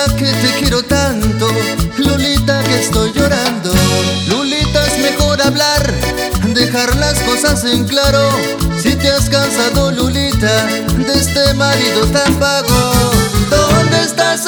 Que te quiero tanto, Lolita que estoy llorando. Lolita es mejor hablar, dejar las cosas en claro. Si te has cansado, Lolita, de este marido tan vago. ¿Dónde estás?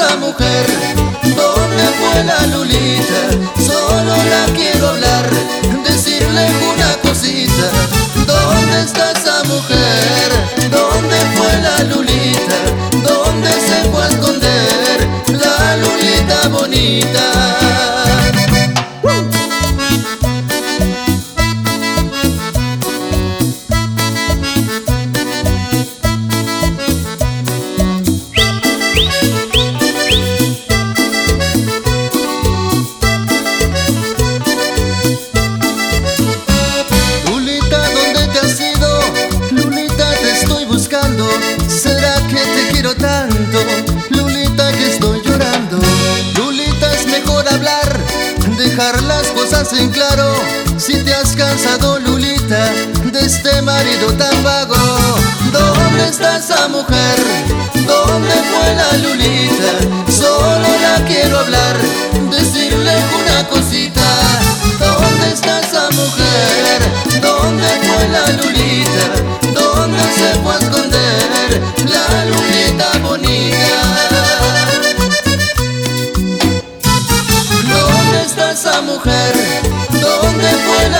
quiero tanto, Lulita que estoy llorando. Lulita es mejor hablar, dejar las cosas en claro. Si te has cansado, Lulita, de este marido tan vago. ¿Dónde está esa mujer? ¿Dónde fue la Lulita? Solo la quiero hablar, decirle una cosita. ¿Dónde está esa mujer? ¿Dónde fue la Lulita? ¿Dónde se fue a esconder? pasa mujer? ¿Dónde fue